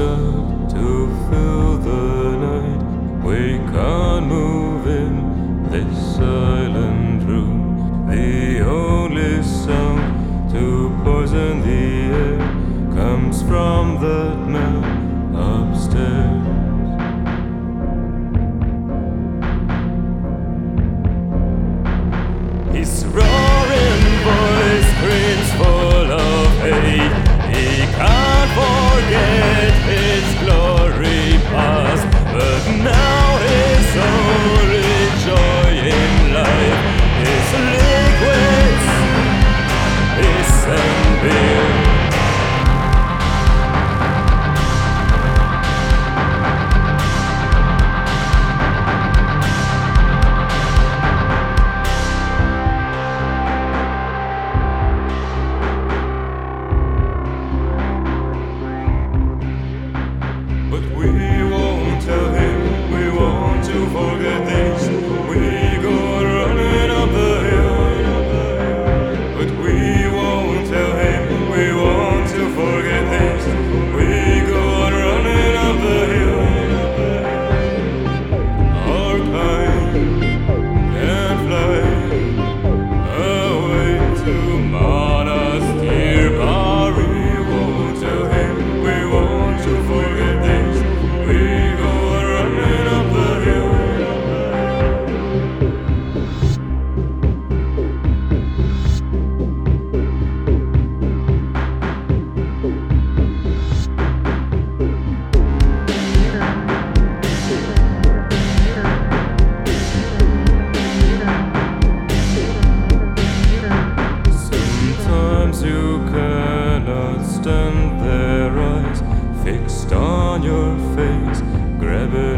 to fill the night. We can't move in this silent room. The only sound to poison the air comes from that man upstairs. His roaring voice screams for we Tebe